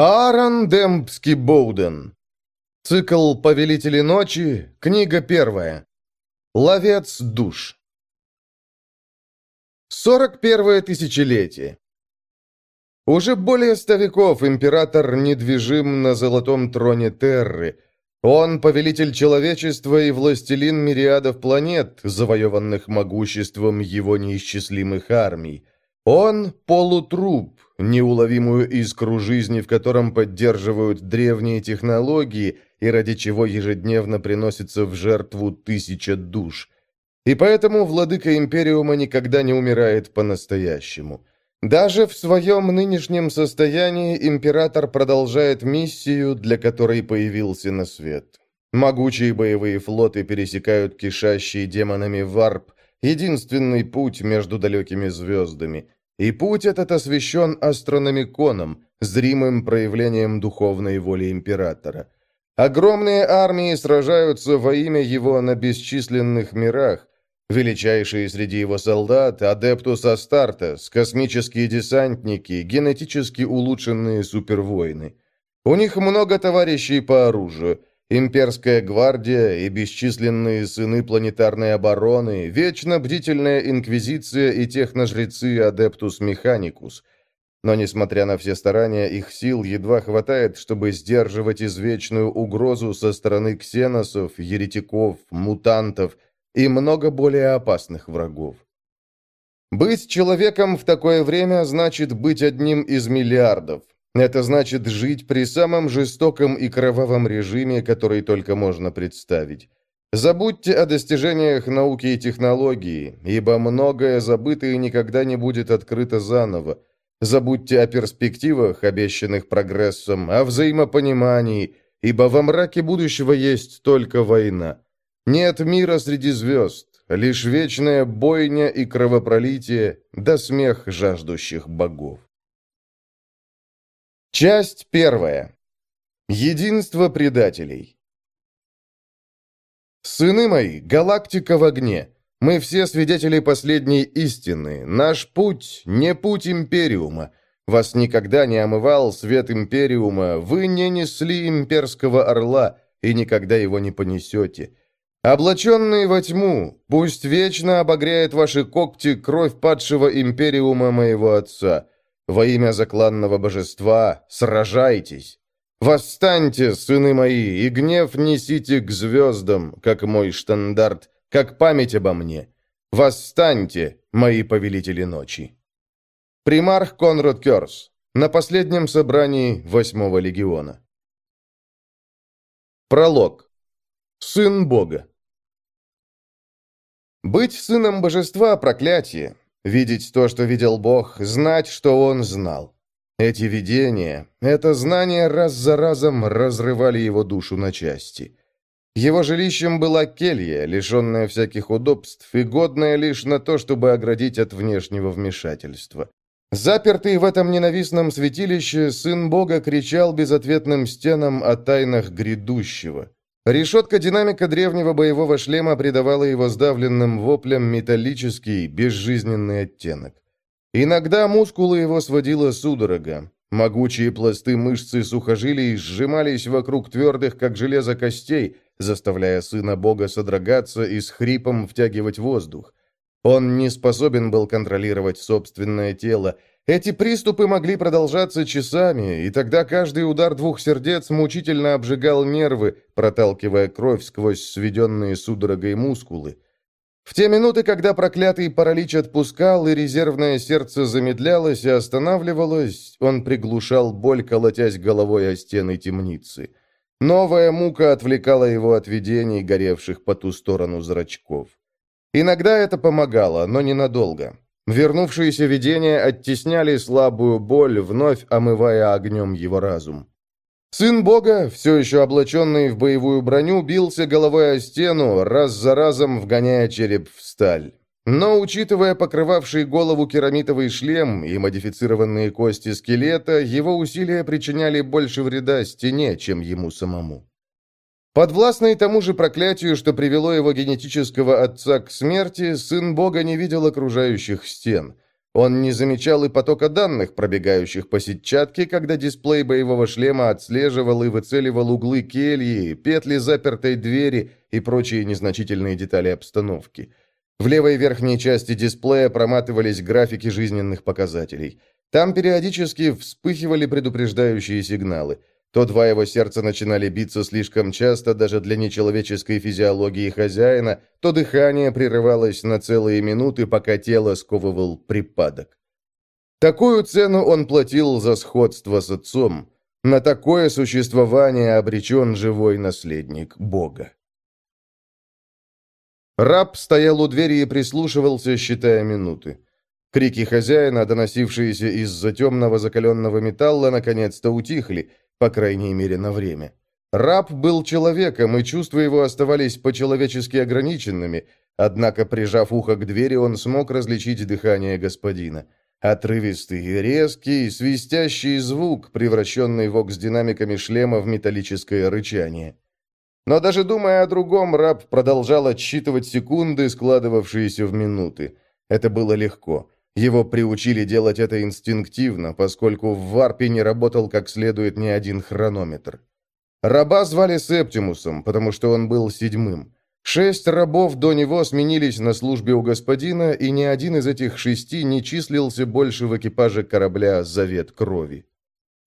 Аарон Демпский Боуден. Цикл «Повелители ночи», книга первая. Ловец душ. 41 тысячелетие. Уже более ста веков император недвижим на золотом троне Терры. Он повелитель человечества и властелин мириадов планет, завоеванных могуществом его неисчислимых армий. Он – полутруп, неуловимую искру жизни, в котором поддерживают древние технологии и ради чего ежедневно приносится в жертву тысяча душ. И поэтому владыка Империума никогда не умирает по-настоящему. Даже в своем нынешнем состоянии император продолжает миссию, для которой появился на свет. Могучие боевые флоты пересекают кишащие демонами варп, единственный путь между далекими звездами – и путь этот освящен астрономиконом, зримым проявлением духовной воли императора. Огромные армии сражаются во имя его на бесчисленных мирах. Величайшие среди его солдат – Адептус Астартес, космические десантники, генетически улучшенные супервоины. У них много товарищей по оружию – Имперская гвардия и бесчисленные силы планетарной обороны, вечно бдительная инквизиция и техножрецы Адептус Механикус. Но, несмотря на все старания, их сил едва хватает, чтобы сдерживать извечную угрозу со стороны ксеносов, еретиков, мутантов и много более опасных врагов. Быть человеком в такое время значит быть одним из миллиардов, это значит жить при самом жестоком и кровавом режиме, который только можно представить. Забудьте о достижениях науки и технологии, ибо многое забыто и никогда не будет открыто заново. Забудьте о перспективах, обещанных прогрессом, о взаимопонимании, ибо во мраке будущего есть только война. Нет мира среди звезд, лишь вечная бойня и кровопролитие, да смех жаждущих богов. Часть первая. Единство предателей. Сыны мои, галактика в огне. Мы все свидетели последней истины. Наш путь не путь Империума. Вас никогда не омывал свет Империума. Вы не несли имперского орла и никогда его не понесете. Облаченные во тьму, пусть вечно обогреет ваши когти кровь падшего Империума моего отца. Во имя закланного божества сражайтесь! Восстаньте, сыны мои, и гнев несите к звездам, как мой штандарт, как память обо мне. Восстаньте, мои повелители ночи!» Примарх Конрад Керс на последнем собрании Восьмого легиона. Пролог. Сын Бога. Быть сыном божества – проклятие, Видеть то, что видел Бог, знать, что Он знал. Эти видения, это знание раз за разом разрывали его душу на части. Его жилищем была келья, лишенная всяких удобств и годная лишь на то, чтобы оградить от внешнего вмешательства. Запертый в этом ненавистном святилище, сын Бога кричал безответным стенам о тайнах грядущего. Решетка динамика древнего боевого шлема придавала его сдавленным воплям металлический, безжизненный оттенок. Иногда мускулы его сводила судорога. Могучие пласты мышцы сухожилий сжимались вокруг твердых, как железо, костей, заставляя сына бога содрогаться и с хрипом втягивать воздух. Он не способен был контролировать собственное тело, эти приступы могли продолжаться часами, и тогда каждый удар двух сердец мучительно обжигал нервы, проталкивая кровь сквозь сведенные судорогой мускулы. В те минуты, когда проклятый паралич отпускал, и резервное сердце замедлялось и останавливалось, он приглушал боль, колотясь головой о стены темницы. Новая мука отвлекала его от видений, горевших по ту сторону зрачков. Иногда это помогало, но ненадолго. Вернувшиеся видения оттесняли слабую боль, вновь омывая огнем его разум. Сын Бога, все еще облаченный в боевую броню, бился головой о стену, раз за разом вгоняя череп в сталь. Но, учитывая покрывавший голову керамитовый шлем и модифицированные кости скелета, его усилия причиняли больше вреда стене, чем ему самому. Подвластный тому же проклятию, что привело его генетического отца к смерти, сын Бога не видел окружающих стен. Он не замечал и потока данных, пробегающих по сетчатке, когда дисплей боевого шлема отслеживал и выцеливал углы кельи, петли запертой двери и прочие незначительные детали обстановки. В левой верхней части дисплея проматывались графики жизненных показателей. Там периодически вспыхивали предупреждающие сигналы. То два его сердца начинали биться слишком часто даже для нечеловеческой физиологии хозяина, то дыхание прерывалось на целые минуты, пока тело сковывал припадок. Такую цену он платил за сходство с отцом. На такое существование обречен живой наследник Бога. Раб стоял у двери и прислушивался, считая минуты. Крики хозяина, доносившиеся из-за темного закаленного металла, наконец-то утихли, по крайней мере, на время. Раб был человеком, и чувства его оставались по-человечески ограниченными, однако, прижав ухо к двери, он смог различить дыхание господина. Отрывистый, резкий, свистящий звук, превращенный вокс-динамиками шлема в металлическое рычание. Но даже думая о другом, раб продолжал отсчитывать секунды, складывавшиеся в минуты. Это было легко. Его приучили делать это инстинктивно, поскольку в варпе не работал как следует ни один хронометр. Раба звали Септимусом, потому что он был седьмым. Шесть рабов до него сменились на службе у господина, и ни один из этих шести не числился больше в экипаже корабля «Завет крови».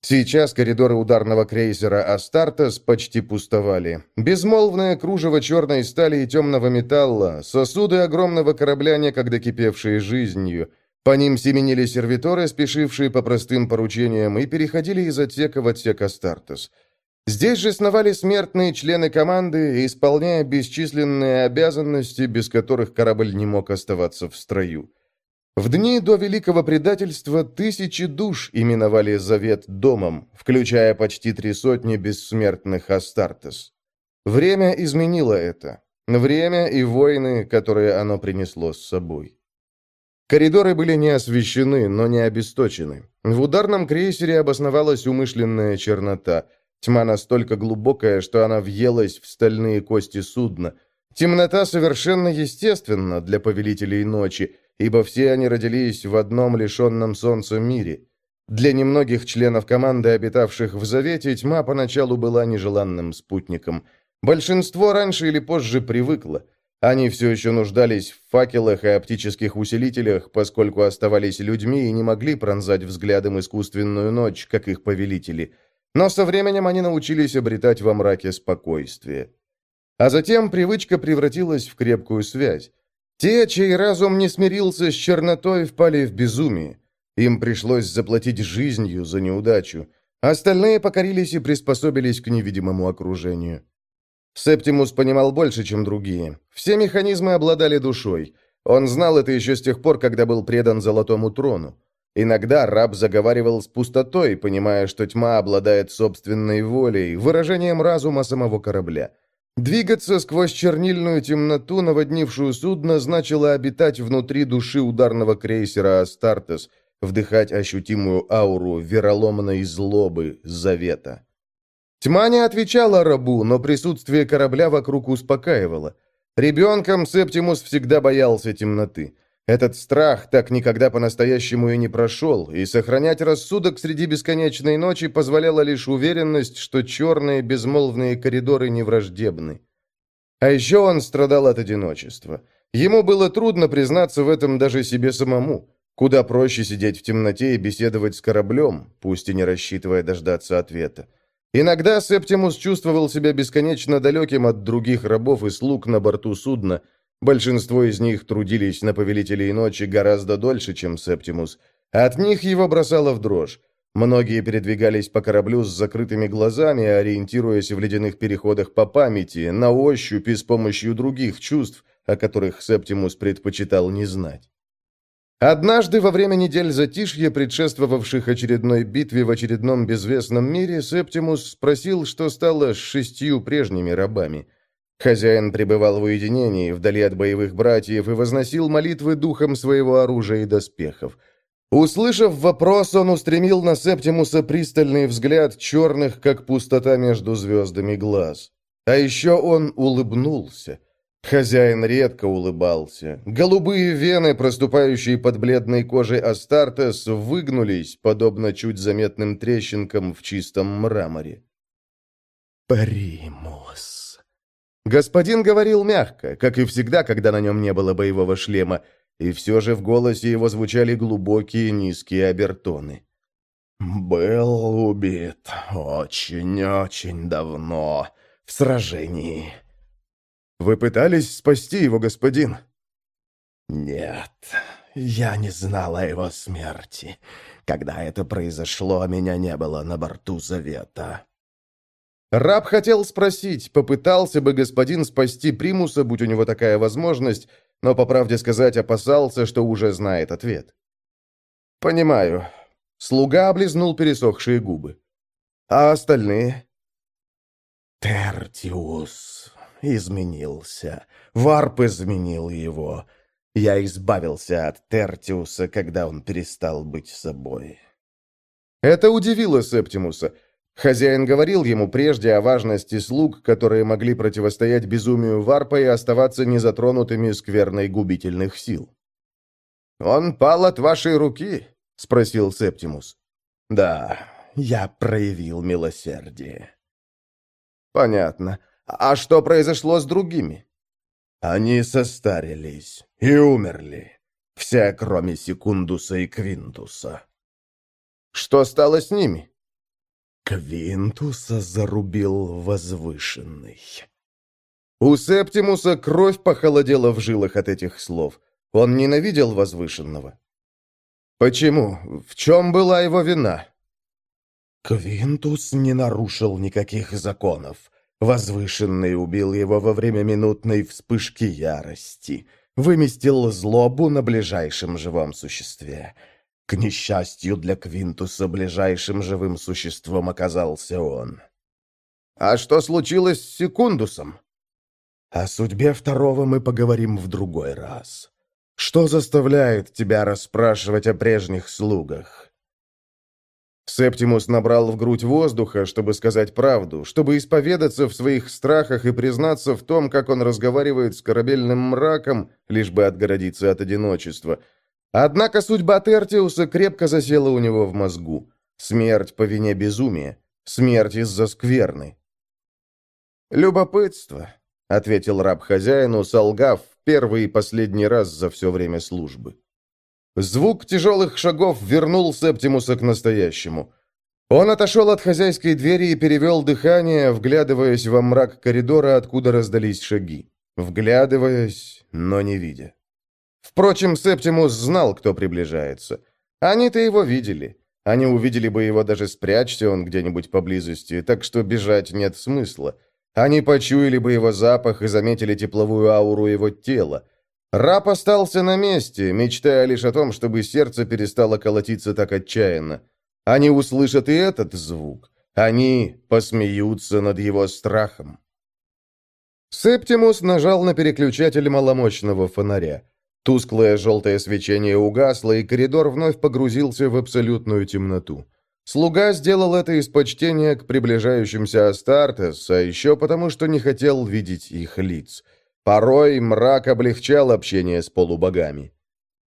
Сейчас коридоры ударного крейсера «Астартес» почти пустовали. Безмолвное кружево черной стали и темного металла, сосуды огромного корабля, некогда кипевшие жизнью. По ним семенили сервиторы, спешившие по простым поручениям, и переходили из отсека в отсек «Астартес». Здесь же сновали смертные члены команды, исполняя бесчисленные обязанности, без которых корабль не мог оставаться в строю. В дни до Великого Предательства тысячи душ именовали Завет домом, включая почти три сотни бессмертных Астартес. Время изменило это. Время и войны, которые оно принесло с собой. Коридоры были не освещены, но не обесточены. В ударном крейсере обосновалась умышленная чернота. Тьма настолько глубокая, что она въелась в стальные кости судна. Темнота совершенно естественна для повелителей ночи, ибо все они родились в одном лишенном солнца мире. Для немногих членов команды, обитавших в Завете, тьма поначалу была нежеланным спутником. Большинство раньше или позже привыкло. Они все еще нуждались в факелах и оптических усилителях, поскольку оставались людьми и не могли пронзать взглядом искусственную ночь, как их повелители. Но со временем они научились обретать во мраке спокойствие. А затем привычка превратилась в крепкую связь. Те, чей разум не смирился с чернотой, впали в безумие. Им пришлось заплатить жизнью за неудачу. Остальные покорились и приспособились к невидимому окружению. Септимус понимал больше, чем другие. Все механизмы обладали душой. Он знал это еще с тех пор, когда был предан Золотому Трону. Иногда раб заговаривал с пустотой, понимая, что тьма обладает собственной волей, выражением разума самого корабля. Двигаться сквозь чернильную темноту, наводнившую судно, значило обитать внутри души ударного крейсера «Астартес», вдыхать ощутимую ауру вероломной злобы завета. Тьма не отвечала рабу, но присутствие корабля вокруг успокаивало. Ребенком Септимус всегда боялся темноты. Этот страх так никогда по-настоящему и не прошел, и сохранять рассудок среди бесконечной ночи позволяла лишь уверенность, что черные безмолвные коридоры не враждебны. А еще он страдал от одиночества. Ему было трудно признаться в этом даже себе самому. Куда проще сидеть в темноте и беседовать с кораблем, пусть и не рассчитывая дождаться ответа. Иногда Септимус чувствовал себя бесконечно далеким от других рабов и слуг на борту судна, Большинство из них трудились на Повелителей Ночи гораздо дольше, чем Септимус. От них его бросало в дрожь. Многие передвигались по кораблю с закрытыми глазами, ориентируясь в ледяных переходах по памяти, на ощупь и с помощью других чувств, о которых Септимус предпочитал не знать. Однажды во время недель затишья, предшествовавших очередной битве в очередном безвестном мире, Септимус спросил, что стало с шестью прежними рабами – Хозяин пребывал в уединении, вдали от боевых братьев, и возносил молитвы духом своего оружия и доспехов. Услышав вопрос, он устремил на Септимуса пристальный взгляд черных, как пустота между звездами глаз. А еще он улыбнулся. Хозяин редко улыбался. Голубые вены, проступающие под бледной кожей Астартес, выгнулись, подобно чуть заметным трещинкам в чистом мраморе. «Примус!» Господин говорил мягко, как и всегда, когда на нем не было боевого шлема, и все же в голосе его звучали глубокие низкие обертоны. «Был убит очень-очень давно в сражении». «Вы пытались спасти его, господин?» «Нет, я не знала о его смерти. Когда это произошло, меня не было на борту Завета». Раб хотел спросить, попытался бы господин спасти Примуса, будь у него такая возможность, но, по правде сказать, опасался, что уже знает ответ. «Понимаю». Слуга облизнул пересохшие губы. «А остальные?» «Тертиус изменился. Варп изменил его. Я избавился от Тертиуса, когда он перестал быть собой». Это удивило Септимуса. Хозяин говорил ему прежде о важности слуг, которые могли противостоять безумию варпа и оставаться незатронутыми скверной губительных сил. «Он пал от вашей руки?» — спросил Септимус. «Да, я проявил милосердие». «Понятно. А что произошло с другими?» «Они состарились и умерли. Все, кроме Секундуса и Квинтуса». «Что стало с ними?» Квинтуса зарубил возвышенный. У Септимуса кровь похолодела в жилах от этих слов. Он ненавидел возвышенного. Почему? В чем была его вина? Квинтус не нарушил никаких законов. Возвышенный убил его во время минутной вспышки ярости. Выместил злобу на ближайшем живом существе. К несчастью для Квинтуса, ближайшим живым существом оказался он. «А что случилось с Секундусом?» «О судьбе второго мы поговорим в другой раз. Что заставляет тебя расспрашивать о прежних слугах?» Септимус набрал в грудь воздуха, чтобы сказать правду, чтобы исповедаться в своих страхах и признаться в том, как он разговаривает с корабельным мраком, лишь бы отгородиться от одиночества – Однако судьба Тертиуса крепко засела у него в мозгу. Смерть по вине безумия. Смерть из-за скверны. «Любопытство», — ответил раб хозяину, солгав первый и последний раз за все время службы. Звук тяжелых шагов вернул Септимуса к настоящему. Он отошел от хозяйской двери и перевел дыхание, вглядываясь во мрак коридора, откуда раздались шаги. Вглядываясь, но не видя. Впрочем, Септимус знал, кто приближается. Они-то его видели. Они увидели бы его даже спрячься он где-нибудь поблизости, так что бежать нет смысла. Они почуяли бы его запах и заметили тепловую ауру его тела. Раб остался на месте, мечтая лишь о том, чтобы сердце перестало колотиться так отчаянно. Они услышат и этот звук. Они посмеются над его страхом. Септимус нажал на переключатель маломощного фонаря. Тусклое желтое свечение угасло, и коридор вновь погрузился в абсолютную темноту. Слуга сделал это из почтения к приближающимся Астартес, а еще потому, что не хотел видеть их лиц. Порой мрак облегчал общение с полубогами.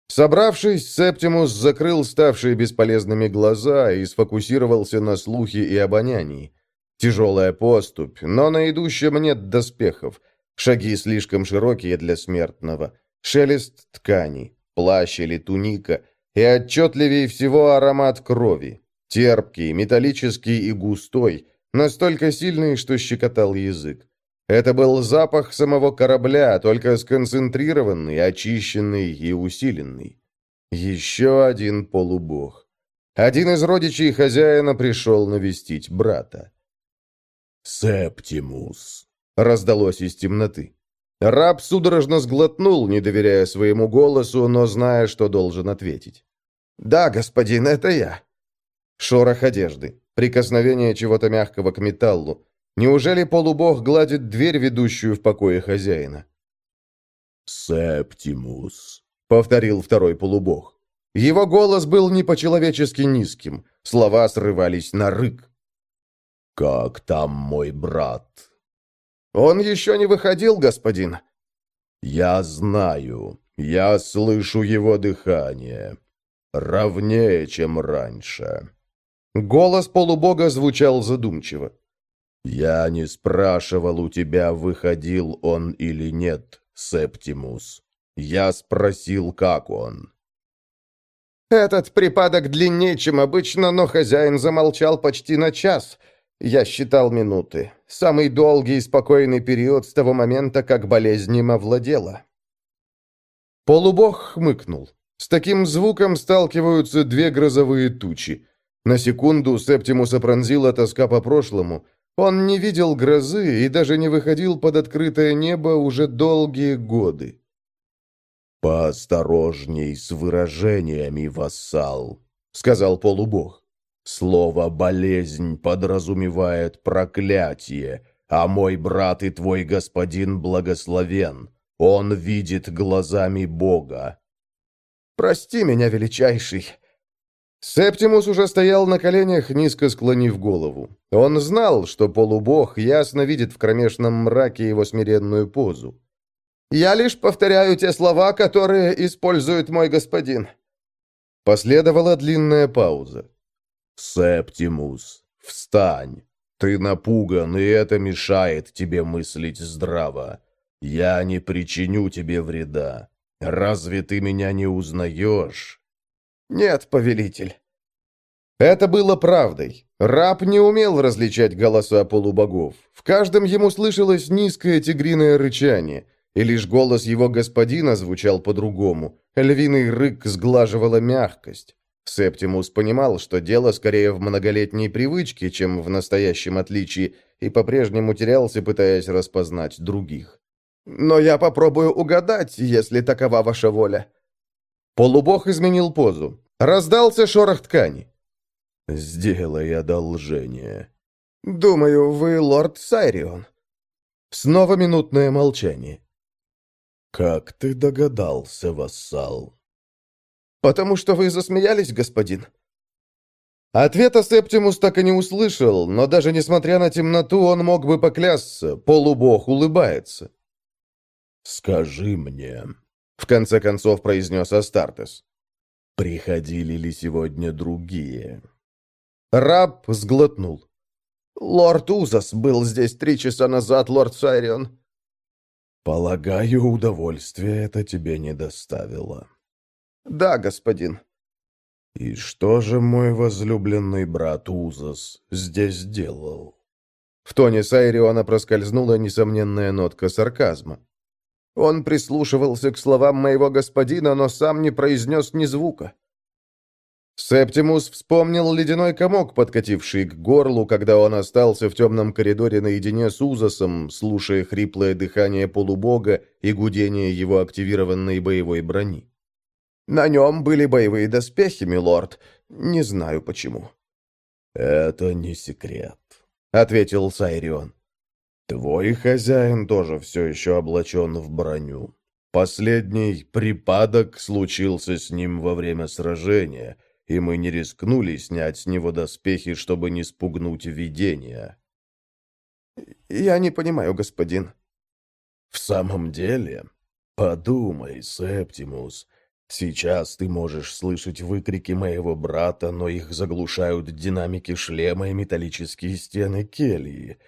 Собравшись, Септимус закрыл ставшие бесполезными глаза и сфокусировался на слухе и обонянии. Тяжелая поступь, но на идущем нет доспехов. Шаги слишком широкие для смертного. Шелест ткани, плащ или туника, и отчетливее всего аромат крови. Терпкий, металлический и густой, настолько сильный, что щекотал язык. Это был запах самого корабля, только сконцентрированный, очищенный и усиленный. Еще один полубог. Один из родичей хозяина пришел навестить брата. «Септимус», — раздалось из темноты. Раб судорожно сглотнул, не доверяя своему голосу, но зная, что должен ответить. «Да, господин, это я». Шорох одежды, прикосновение чего-то мягкого к металлу. Неужели полубог гладит дверь, ведущую в покое хозяина? «Септимус», — повторил второй полубог. Его голос был не по-человечески низким, слова срывались на рык. «Как там мой брат?» «Он еще не выходил, господин». Я знаю, я слышу его дыхание. Ровнее, чем раньше. Голос полубога звучал задумчиво. «Я не спрашивал у тебя, выходил он или нет, Септимус. Я спросил, как он». «Этот припадок длиннее, чем обычно, но хозяин замолчал почти на час. Я считал минуты. Самый долгий и спокойный период с того момента, как болезнь им овладела». Полубог хмыкнул. С таким звуком сталкиваются две грозовые тучи. На секунду Септимуса пронзила тоска по прошлому. Он не видел грозы и даже не выходил под открытое небо уже долгие годы. «Поосторожней с выражениями, вассал», — сказал полубог. «Слово «болезнь» подразумевает проклятие, а мой брат и твой господин благословен. Он видит глазами Бога». «Прости меня, величайший», Септимус уже стоял на коленях, низко склонив голову. Он знал, что полубог ясно видит в кромешном мраке его смиренную позу. «Я лишь повторяю те слова, которые использует мой господин». Последовала длинная пауза. «Септимус, встань! Ты напуган, и это мешает тебе мыслить здраво. Я не причиню тебе вреда. Разве ты меня не узнаешь?» «Нет, повелитель». Это было правдой. Раб не умел различать голоса полубогов. В каждом ему слышалось низкое тигриное рычание, и лишь голос его господина звучал по-другому. Львиный рык сглаживала мягкость. Септимус понимал, что дело скорее в многолетней привычке, чем в настоящем отличии, и по-прежнему терялся, пытаясь распознать других. «Но я попробую угадать, если такова ваша воля». Полубог изменил позу. Раздался шорох ткани. «Сделай одолжение». «Думаю, вы лорд Сайрион». Снова минутное молчание. «Как ты догадался, вассал?» «Потому что вы засмеялись, господин». Ответа Септимус так и не услышал, но даже несмотря на темноту, он мог бы поклясться. Полубог улыбается. «Скажи мне», — в конце концов произнес Астартес. Приходили ли сегодня другие? Раб сглотнул. «Лорд Узас был здесь три часа назад, лорд Сайрион». «Полагаю, удовольствие это тебе не доставило». «Да, господин». «И что же мой возлюбленный брат Узас здесь делал?» В тоне Сайриона проскользнула несомненная нотка сарказма. Он прислушивался к словам моего господина, но сам не произнес ни звука. Септимус вспомнил ледяной комок, подкативший к горлу, когда он остался в темном коридоре наедине с Узасом, слушая хриплое дыхание полубога и гудение его активированной боевой брони. «На нем были боевые доспехи, милорд. Не знаю почему». «Это не секрет», — ответил Сайрион. Твой хозяин тоже все еще облачен в броню. Последний припадок случился с ним во время сражения, и мы не рискнули снять с него доспехи, чтобы не спугнуть видения. «Я не понимаю, господин». «В самом деле? Подумай, Септимус. Сейчас ты можешь слышать выкрики моего брата, но их заглушают динамики шлема и металлические стены кельи».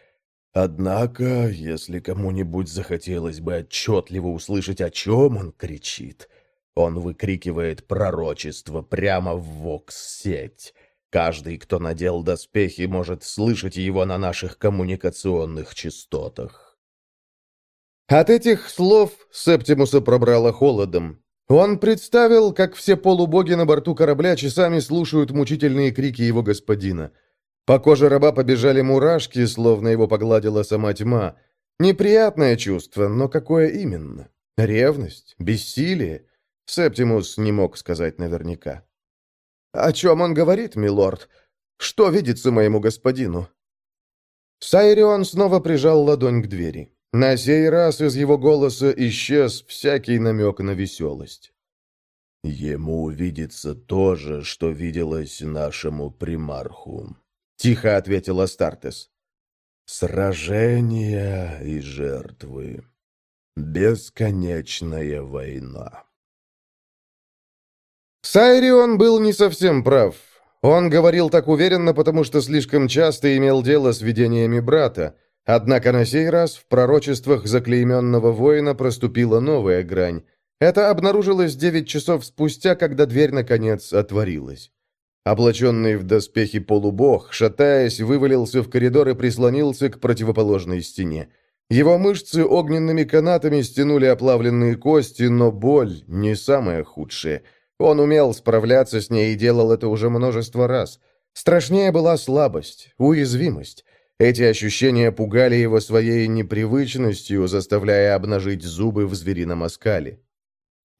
Однако, если кому-нибудь захотелось бы отчетливо услышать, о чем он кричит, он выкрикивает пророчество прямо в вокс-сеть. Каждый, кто надел доспехи, может слышать его на наших коммуникационных частотах. От этих слов Септимуса пробрало холодом. Он представил, как все полубоги на борту корабля часами слушают мучительные крики его господина — по коже раба побежали мурашки, словно его погладила сама тьма. Неприятное чувство, но какое именно? Ревность? Бессилие? Септимус не мог сказать наверняка. «О чем он говорит, милорд? Что видится моему господину?» Сайрион снова прижал ладонь к двери. На сей раз из его голоса исчез всякий намек на веселость. «Ему видится то же, что виделось нашему примарху», — тихо ответил Астартес. «Сражения и жертвы. Бесконечная война. Сайрион был не совсем прав. Он говорил так уверенно, потому что слишком часто имел дело с видениями брата. Однако на сей раз в пророчествах заклейменного воина проступила новая грань. Это обнаружилось девять часов спустя, когда дверь, наконец, отворилась. Облаченный в доспехи полубог, шатаясь, вывалился в коридор и прислонился к противоположной стене. Его мышцы огненными канатами стянули оплавленные кости, но боль не самое худшее – он умел справляться с ней и делал это уже множество раз. Страшнее была слабость, уязвимость. Эти ощущения пугали его своей непривычностью, заставляя обнажить зубы в зверином оскале.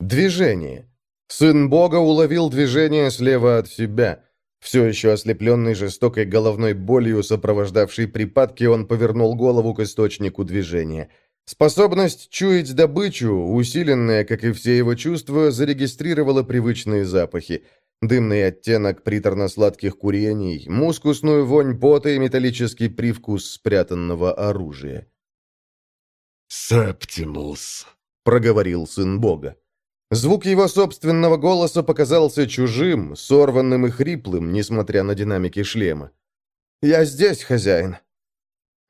Движение. Сын Бога уловил движение слева от себя. Все еще ослепленный жестокой головной болью, сопровождавшей припадки, он повернул голову к источнику движения – Способность чуять добычу, усиленная, как и все его чувства, зарегистрировала привычные запахи. Дымный оттенок приторно-сладких курений, мускусную вонь пота и металлический привкус спрятанного оружия. «Септимус», — проговорил сын бога. Звук его собственного голоса показался чужим, сорванным и хриплым, несмотря на динамики шлема. «Я здесь, хозяин»,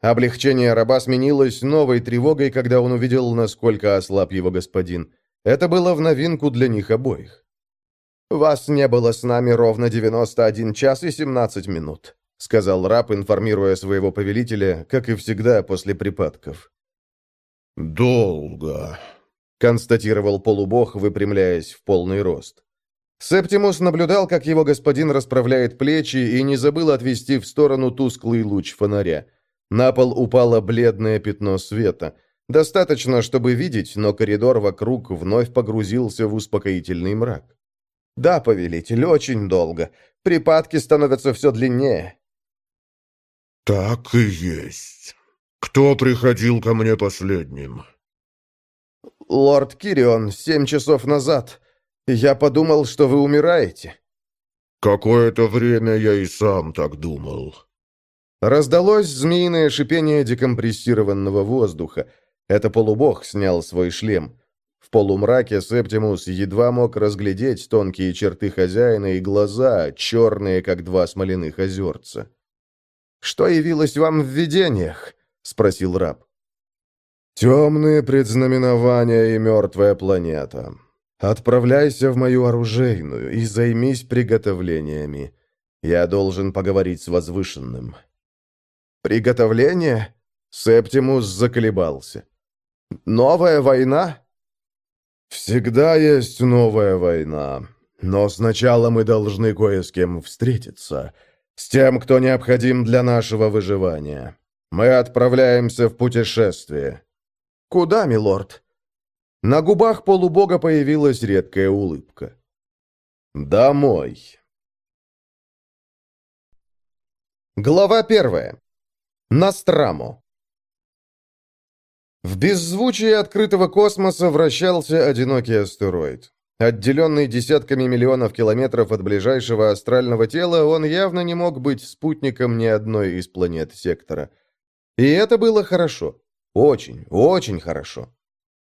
Облегчение раба сменилось новой тревогой, когда он увидел, насколько ослаб его господин. Это было в новинку для них обоих. «Вас не было с нами ровно 91 час и 17 минут», сказал раб, информируя своего повелителя, как и всегда после припадков. «Долго», — констатировал полубог, выпрямляясь в полный рост. Септимус наблюдал, как его господин расправляет плечи и не забыл отвести в сторону тусклый луч фонаря. На пол упало бледное пятно света. Достаточно, чтобы видеть, но коридор вокруг вновь погрузился в успокоительный мрак. «Да, повелитель, очень долго. Припадки становятся все длиннее». «Так и есть. Кто приходил ко мне последним?» «Лорд Кирион, семь часов назад. Я подумал, что вы умираете». «Какое-то время я и сам так думал». Раздалось змеиное шипение декомпрессированного воздуха. Это полубог снял свой шлем. В полумраке Септимус едва мог разглядеть тонкие черты хозяина и глаза, черные, как два смоляных озерца. «Что явилось вам в видениях?» — спросил раб. «Темные предзнаменования и мертвая планета. Отправляйся в мою оружейную и займись приготовлениями. Я должен поговорить с возвышенным». «Приготовление?» Септимус заколебался. «Новая война?» «Всегда есть новая война. Но сначала мы должны кое с кем встретиться. С тем, кто необходим для нашего выживания. Мы отправляемся в путешествие». «Куда, милорд?» На губах полубога появилась редкая улыбка. «Домой». Глава первая. Настрамо. В беззвучии открытого космоса вращался одинокий астероид. Отделенный десятками миллионов километров от ближайшего астрального тела, он явно не мог быть спутником ни одной из планет сектора. И это было хорошо. Очень, очень хорошо.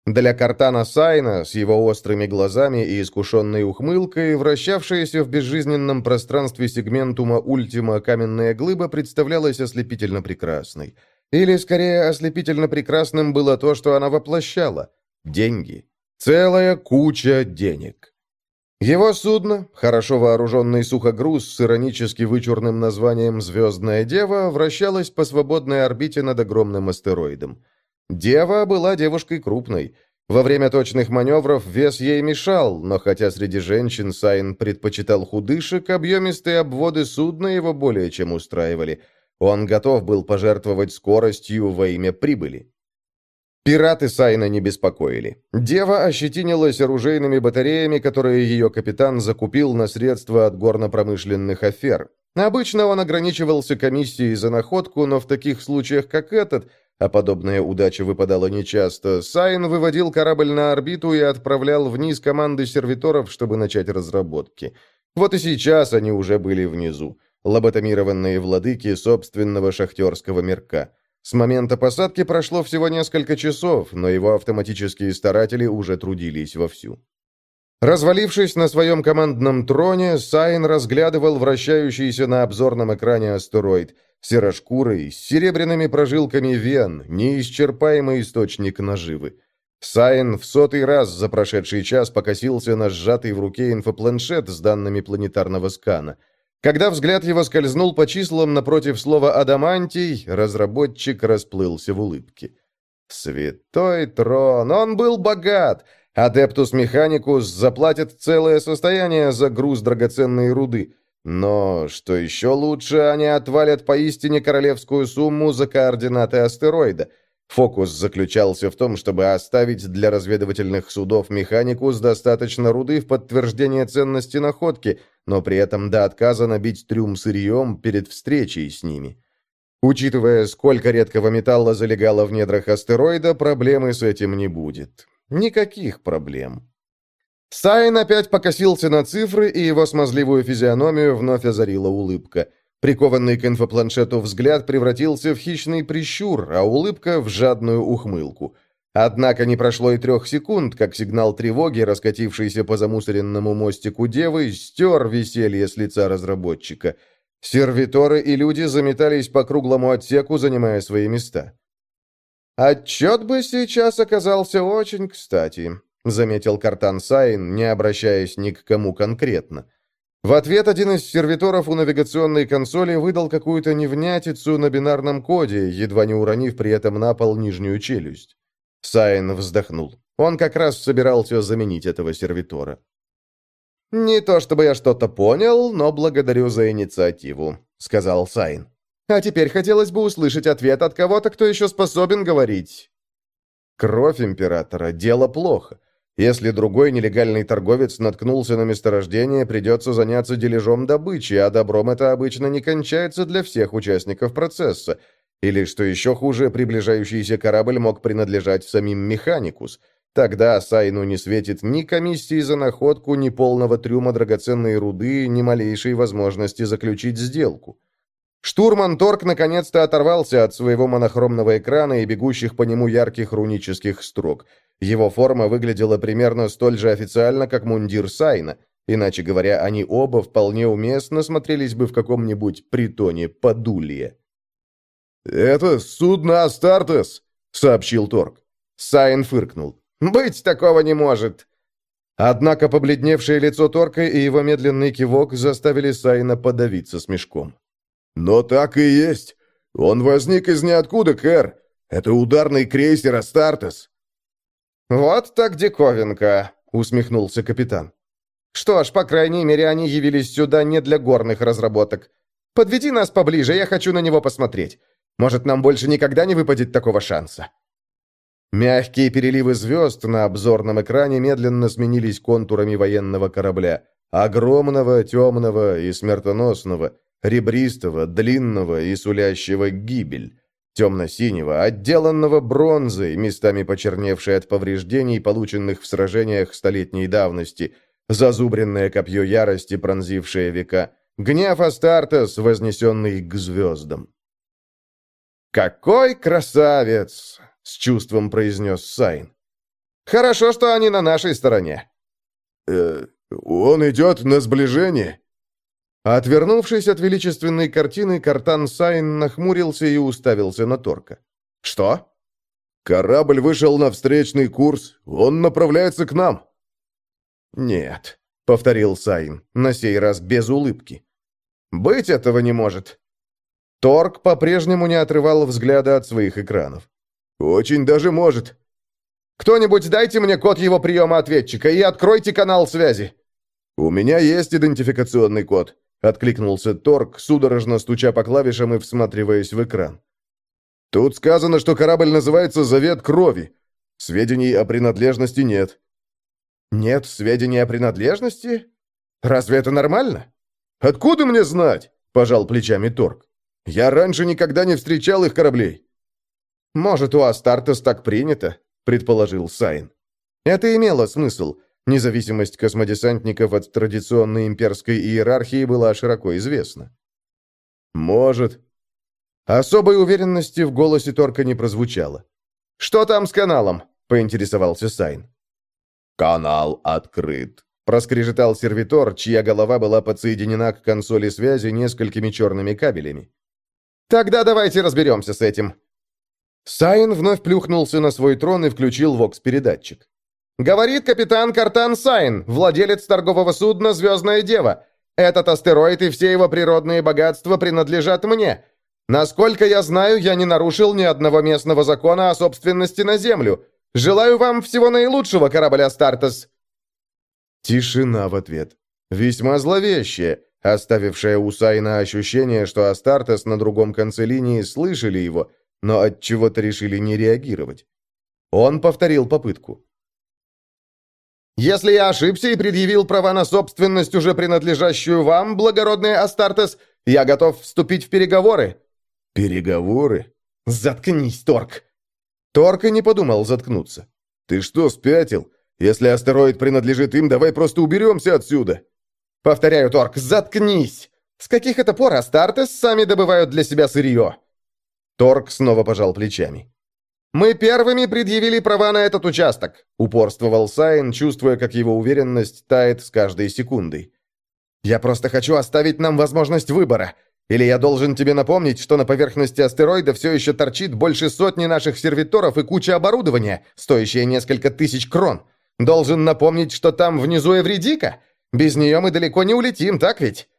Для Картана Сайна с его острыми глазами и искушенной ухмылкой, вращавшаяся в безжизненном пространстве сегментума Ультима каменная глыба представлялась ослепительно прекрасной. Или, скорее, ослепительно прекрасным было то, что она воплощала. Деньги. Целая куча денег. Его судно, хорошо вооруженный сухогруз с иронически вычурным названием «Звездная дева», вращалось по свободной орбите над огромным астероидом. Дева была девушкой крупной. Во время точных маневров вес ей мешал, но хотя среди женщин Сайн предпочитал худышек, объемистые обводы судна его более чем устраивали. Он готов был пожертвовать скоростью во имя прибыли. Пираты Сайна не беспокоили. Дева ощетинилась оружейными батареями, которые ее капитан закупил на средства от горно-промышленных афер. Обычно он ограничивался комиссией за находку, но в таких случаях, как этот, а подобная удача выпадала нечасто, Сайн выводил корабль на орбиту и отправлял вниз команды сервиторов, чтобы начать разработки. Вот и сейчас они уже были внизу, лоботомированные владыки собственного шахтерского мирка. С момента посадки прошло всего несколько часов, но его автоматические старатели уже трудились вовсю. Развалившись на своем командном троне, Сайн разглядывал вращающийся на обзорном экране астероид, серошкурый, с серебряными прожилками вен, неисчерпаемый источник наживы. Сайн в сотый раз за прошедший час покосился на сжатый в руке инфопланшет с данными планетарного скана. Когда взгляд его скользнул по числам напротив слова «адамантий», разработчик расплылся в улыбке. «Святой трон! Он был богат! Адептус Механикус заплатит целое состояние за груз драгоценной руды. Но, что еще лучше, они отвалят поистине королевскую сумму за координаты астероида — Фокус заключался в том, чтобы оставить для разведывательных судов Механикус достаточно руды в подтверждение ценности находки, но при этом до отказа набить трюм сырьем перед встречей с ними. Учитывая, сколько редкого металла залегало в недрах астероида, проблемы с этим не будет. Никаких проблем. Сайн опять покосился на цифры, и его смазливую физиономию вновь озарила улыбка – Прикованный к инфопланшету взгляд превратился в хищный прищур, а улыбка — в жадную ухмылку. Однако не прошло и трех секунд, как сигнал тревоги, раскатившийся по замусоренному мостику Девы, стер веселье с лица разработчика. Сервиторы и люди заметались по круглому отсеку, занимая свои места. «Отчет бы сейчас оказался очень кстати», — заметил Картан Сайн, не обращаясь ни к кому конкретно. — в ответ один из сервиторов у навигационной консоли выдал какую-то невнятицу на бинарном коде, едва не уронив при этом на пол нижнюю челюсть. Сайн вздохнул. Он как раз собирался заменить этого сервитора. «Не то чтобы я что-то понял, но благодарю за инициативу», — сказал Сайн. «А теперь хотелось бы услышать ответ от кого-то, кто еще способен говорить». «Кровь императора — дело плохо. Если другой нелегальный торговец наткнулся на месторождение, придется заняться дележом добычи, а добром это обычно не кончается для всех участников процесса. Или, что еще хуже, приближающийся корабль мог принадлежать самим Механикус. Тогда Сайну не светит ни комиссии за находку, ни полного трюма драгоценной руды, ни малейшей возможности заключить сделку. Штурман Торг наконец-то оторвался от своего монохромного экрана и бегущих по нему ярких рунических строк – его форма выглядела примерно столь же официально, как мундир Сайна. Иначе говоря, они оба вполне уместно смотрелись бы в каком-нибудь притоне Подулье. «Это судно Астартес», — сообщил Торк. Сайн фыркнул. «Быть такого не может!» Однако побледневшее лицо Торка и его медленный кивок заставили Сайна подавиться смешком. «Но так и есть. Он возник из ниоткуда, Кэр. Это ударный крейсер Астартес. «Вот так диковинка», — усмехнулся капитан. «Что ж, по крайней мере, они явились сюда не для горных разработок. Подведи нас поближе, я хочу на него посмотреть. Может, нам больше никогда не выпадет такого шанса». Мягкие переливы звезд на обзорном экране медленно сменились контурами военного корабля. Огромного, темного и смертоносного, ребристого, длинного и сулящего гибель темно-синего, отделанного бронзой, местами почерневшей от повреждений, полученных в сражениях столетней давности, зазубренное копье ярости, пронзившее века, гнев Астартес, вознесенный к звездам. «Какой красавец!» — с чувством произнес Сайн. «Хорошо, что они на нашей стороне». «Э, «Он идет на сближение?» Отвернувшись от величественной картины, Картан Сайн нахмурился и уставился на Торка. «Что?» «Корабль вышел на встречный курс. Он направляется к нам». «Нет», — повторил Сайн, на сей раз без улыбки. «Быть этого не может». Торк по-прежнему не отрывал взгляда от своих экранов. «Очень даже может». «Кто-нибудь дайте мне код его приемоответчика и откройте канал связи». «У меня есть идентификационный код», — откликнулся Торк, судорожно стуча по клавишам и всматриваясь в экран. «Тут сказано, что корабль называется «Завет крови». Сведений о принадлежности нет». «Нет сведений о принадлежности? Разве это нормально?» «Откуда мне знать?» — пожал плечами Торг. «Я раньше никогда не встречал их кораблей». «Может, у Астартес так принято?» — предположил Сайн. Это имело смысл — Независимость космодесантников от традиционной имперской иерархии была широко известна. «Может». Особой уверенности в голосе Торка не прозвучало. «Что там с каналом?» — поинтересовался Сайн. «Канал открыт», — проскрежетал сервитор, чья голова была подсоединена к консоли связи несколькими черными кабелями. «Тогда давайте разберемся с этим». Сайн вновь плюхнулся на свой трон и включил вокс-передатчик. «Говорит капитан Картан Сайн, владелец торгового судна «Звездная Дева». Этот астероид и все его природные богатства принадлежат мне. Насколько я знаю, я не нарушил ни одного местного закона о собственности на Землю. Желаю вам всего наилучшего, корабль Астартес!» Тишина в ответ. Весьма зловещая, оставившая у Сайна ощущение, что Астартес на другом конце линии слышали его, но от чего то решили не реагировать. Он повторил попытку. «Если я ошибся и предъявил права на собственность, уже принадлежащую вам, благородный Астартес, я готов вступить в переговоры. «Переговоры?» «Заткнись, Торг!» Торг и не подумал заткнуться. «Ты что, спятил? Если астероид принадлежит им, давай просто уберемся отсюда!» «Повторяю, Торг, заткнись! С каких это пор Астартес сами добывают для себя сырье?» Торг снова пожал плечами. «Мы первыми предъявили права на этот участок», — упорствовал Сайн, чувствуя, как его уверенность тает с каждой секундой. «Я просто хочу оставить нам возможность выбора. Или я должен тебе напомнить, что на поверхности астероида все еще торчит больше сотни наших сервиторов и куча оборудования, стоящее несколько тысяч крон? Должен напомнить, что там внизу Эвредика? Без нее мы далеко не улетим, так ведь?»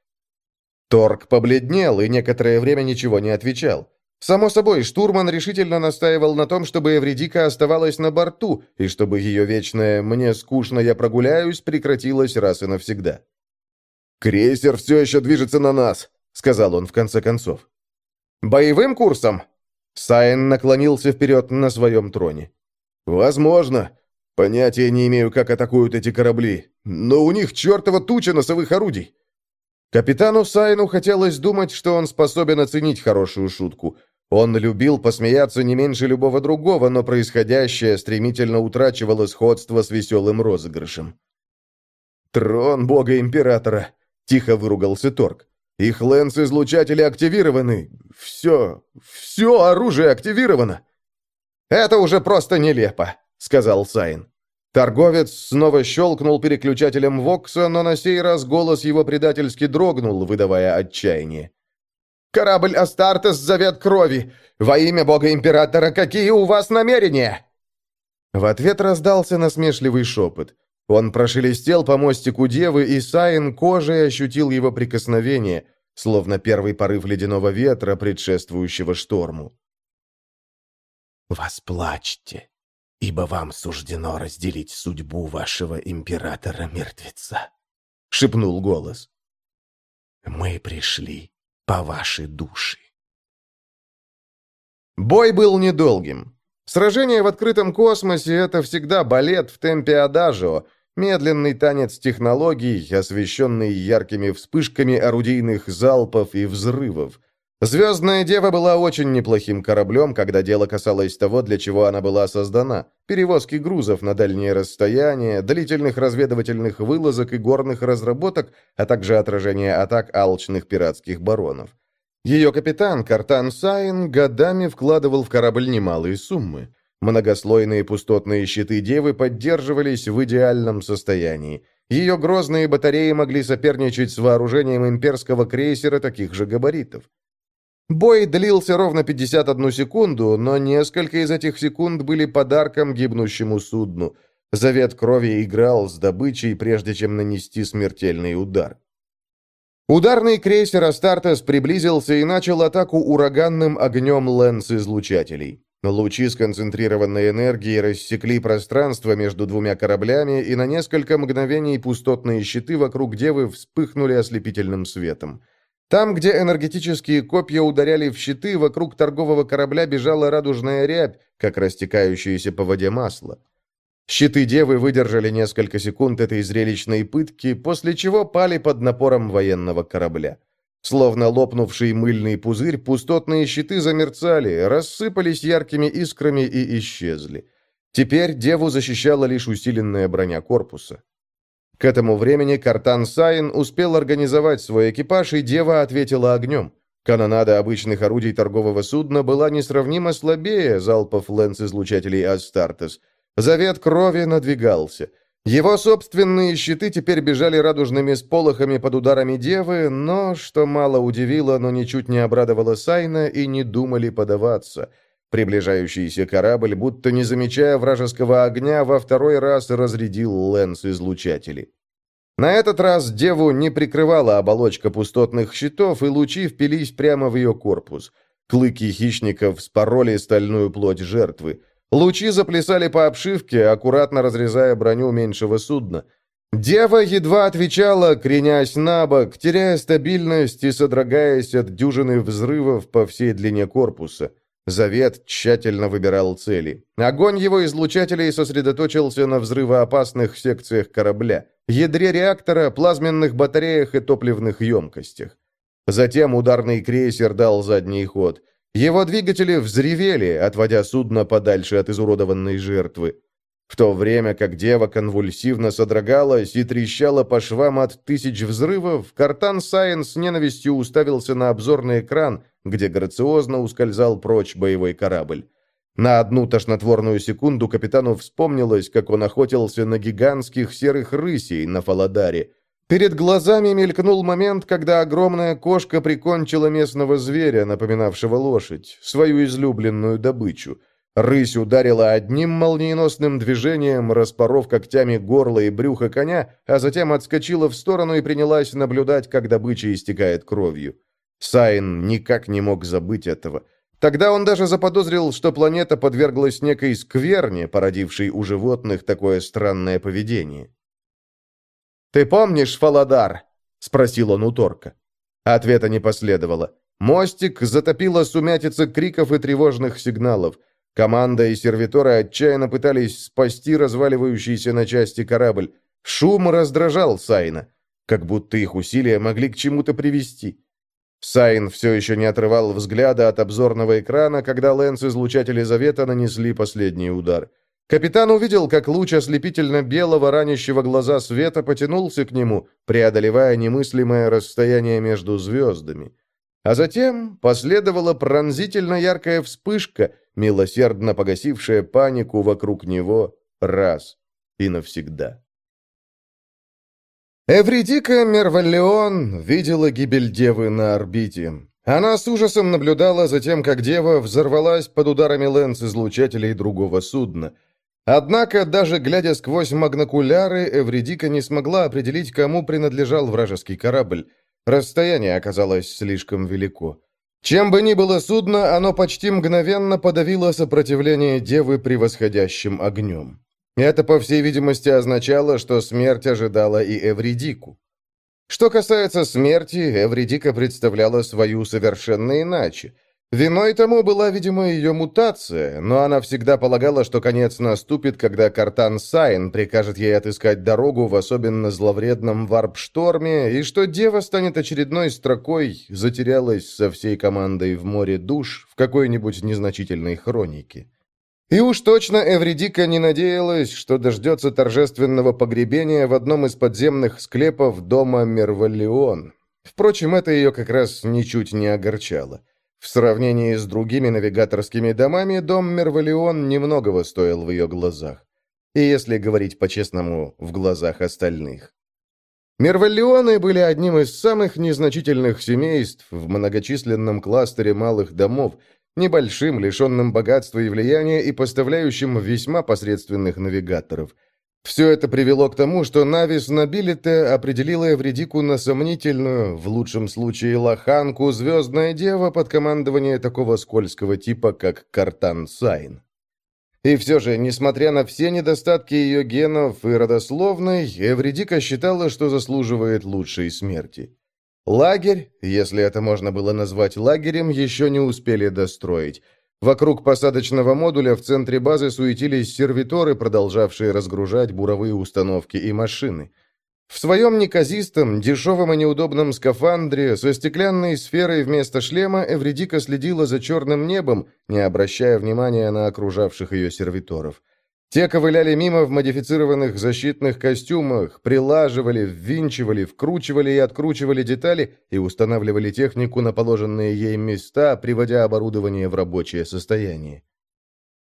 Торг побледнел и некоторое время ничего не отвечал. Само собой, штурман решительно настаивал на том, чтобы Эвредика оставалась на борту, и чтобы ее вечное «мне скучно, я прогуляюсь» прекратилось раз и навсегда. «Крейсер все еще движется на нас», — сказал он в конце концов. «Боевым курсом?» Сайн наклонился вперед на своем троне. «Возможно. Понятия не имею, как атакуют эти корабли. Но у них чертова туча носовых орудий». Капитану Сайну хотелось думать, что он способен оценить хорошую шутку. Он любил посмеяться не меньше любого другого, но происходящее стремительно утрачивало сходство с веселым розыгрышем. «Трон бога-императора!» — тихо выругался Торк. Их лэнс-излучатели активированы. Все, все оружие активировано. Это уже просто нелепо, сказал Сайн. Торговец снова щелкнул переключателем Вокса, но на сей раз голос его предательски дрогнул, выдавая отчаяние. «Корабль Астартес «Завет крови»! Во имя бога-императора, какие у вас намерения?» В ответ раздался насмешливый шепот. Он прошелестел по мостику девы, и Сайн кожей ощутил его прикосновение, словно первый порыв ледяного ветра, предшествующего шторму. «Восплачьте, ибо вам суждено разделить судьбу вашего императора-мертвеца», — шепнул голос. «Мы пришли по вашей душе». Бой был недолгим. Сражение в открытом космосе — это всегда балет в темпе адажио — Медленный танец технологий, освещенный яркими вспышками орудийных залпов и взрывов. «Звездная дева» была очень неплохим кораблем, когда дело касалось того, для чего она была создана – перевозки грузов на дальние расстояния, длительных разведывательных вылазок и горных разработок, а также отражения атак алчных пиратских баронов. Ее капитан, Картан Сайн, годами вкладывал в корабль немалые суммы. Многослойные пустотные щиты Девы поддерживались в идеальном состоянии. Ее грозные батареи могли соперничать с вооружением имперского крейсера таких же габаритов. Бой длился ровно 51 секунду, но несколько из этих секунд были подарком гибнущему судну. Завет крови играл с добычей, прежде чем нанести смертельный удар. Ударный крейсер «Астартес» приблизился и начал атаку ураганным огнем лэнс-излучателей. Лучи сконцентрированной энергии рассекли пространство между двумя кораблями, и на несколько мгновений пустотные щиты вокруг Девы вспыхнули ослепительным светом. Там, где энергетические копья ударяли в щиты, вокруг торгового корабля бежала радужная рябь, как растекающееся по воде масло. Щиты Девы выдержали несколько секунд этой зрелищной пытки, после чего пали под напором военного корабля. Словно лопнувший мыльный пузырь, пустотные щиты замерцали, рассыпались яркими искрами и исчезли. Теперь деву защищала лишь усиленная броня корпуса. К этому времени Картан Сайн успел организовать свой экипаж, и дева ответила огнем. Канонада обычных орудий торгового судна была несравнимо слабее залпов лэнс-излучателей Астартес. Завет крови надвигался. Его собственные щиты теперь бежали радужными сполохами под ударами Девы, но, что мало удивило, но ничуть не обрадовало Сайна, и не думали подаваться. Приближающийся корабль, будто не замечая вражеского огня, во второй раз разрядил лэнс-излучатели. На этот раз Деву не прикрывала оболочка пустотных щитов, и лучи впились прямо в ее корпус. Клыки хищников спороли стальную плоть жертвы. Лучи заплясали по обшивке, аккуратно разрезая броню меньшего судна. Дева едва отвечала, кренясь на бок, теряя стабильность и содрогаясь от дюжины взрывов по всей длине корпуса. Завет тщательно выбирал цели. Огонь его излучателей сосредоточился на взрывоопасных секциях корабля, ядре реактора, плазменных батареях и топливных емкостях. Затем ударный крейсер дал задний ход. Его двигатели взревели, отводя судно подальше от изуродованной жертвы. В то время как дева конвульсивно содрогалась и трещала по швам от тысяч взрывов, Картан Сайенс с ненавистью уставился на обзорный экран, где грациозно ускользал прочь боевой корабль. На одну тошнотворную секунду капитану вспомнилось, как он охотился на гигантских серых рысей на Фаладаре – Перед глазами мелькнул момент, когда огромная кошка прикончила местного зверя, напоминавшего лошадь, свою излюбленную добычу. Рысь ударила одним молниеносным движением, распоров когтями горло и брюхо коня, а затем отскочила в сторону и принялась наблюдать, как добыча истекает кровью. Сайн никак не мог забыть этого. Тогда он даже заподозрил, что планета подверглась некой скверне, породившей у животных такое странное поведение. «Ты помнишь Фаладар?» — спросил он у Торка. Ответа не последовало. Мостик затопила сумятица криков и тревожных сигналов. Команда и сервиторы отчаянно пытались спасти разваливающийся на части корабль. Шум раздражал Сайна, как будто их усилия могли к чему-то привести. Сайн все еще не отрывал взгляда от обзорного экрана, когда лэнс-излучатели Завета нанесли последний удар. Капитан увидел, как луч ослепительно-белого, ранящего глаза света потянулся к нему, преодолевая немыслимое расстояние между звездами. А затем последовала пронзительно яркая вспышка, милосердно погасившая панику вокруг него раз и навсегда. Эвридика Мервалеон видела гибель девы на орбите. Она с ужасом наблюдала за тем, как дева взорвалась под ударами лэнс-излучателей другого судна — Однако, даже глядя сквозь магнокуляры, Эвредика не смогла определить, кому принадлежал вражеский корабль. Расстояние оказалось слишком велико. Чем бы ни было судно, оно почти мгновенно подавило сопротивление Девы превосходящим огнем. Это, по всей видимости, означало, что смерть ожидала и Эвридику. Что касается смерти, Эвридика представляла свою совершенно иначе – Виной тому была, видимо, ее мутация, но она всегда полагала, что конец наступит, когда Картан Сайн прикажет ей отыскать дорогу в особенно зловредном варп-шторме, и что дева станет очередной строкой, затерялась со всей командой в море душ в какой-нибудь незначительной хронике. И уж точно Эвредика не надеялась, что дождется торжественного погребения в одном из подземных склепов дома Мервалион. Впрочем, это ее как раз ничуть не огорчало. В сравнении с другими навигаторскими домами, дом Мервалион немногого стоил в ее глазах. И если говорить по-честному, в глазах остальных. Мервалионы были одним из самых незначительных семейств в многочисленном кластере малых домов, небольшим, лишенным богатства и влияния и поставляющим весьма посредственных навигаторов – все это привело к тому, что Навис Нобилите определила Эвридику на сомнительную, в лучшем случае лоханку, звездная дева под командование такого скользкого типа, как Картан Сайн. И все же, несмотря на все недостатки ее генов и родословной, Эвридика считала, что заслуживает лучшей смерти. Лагерь, если это можно было назвать лагерем, еще не успели достроить – Вокруг посадочного модуля в центре базы суетились сервиторы, продолжавшие разгружать буровые установки и машины. В своем неказистом, дешевом и неудобном скафандре со стеклянной сферой вместо шлема Эвредика следила за черным небом, не обращая внимания на окружавших ее сервиторов. Те ковыляли мимо в модифицированных защитных костюмах, прилаживали, ввинчивали, вкручивали и откручивали детали и устанавливали технику на положенные ей места, приводя оборудование в рабочее состояние.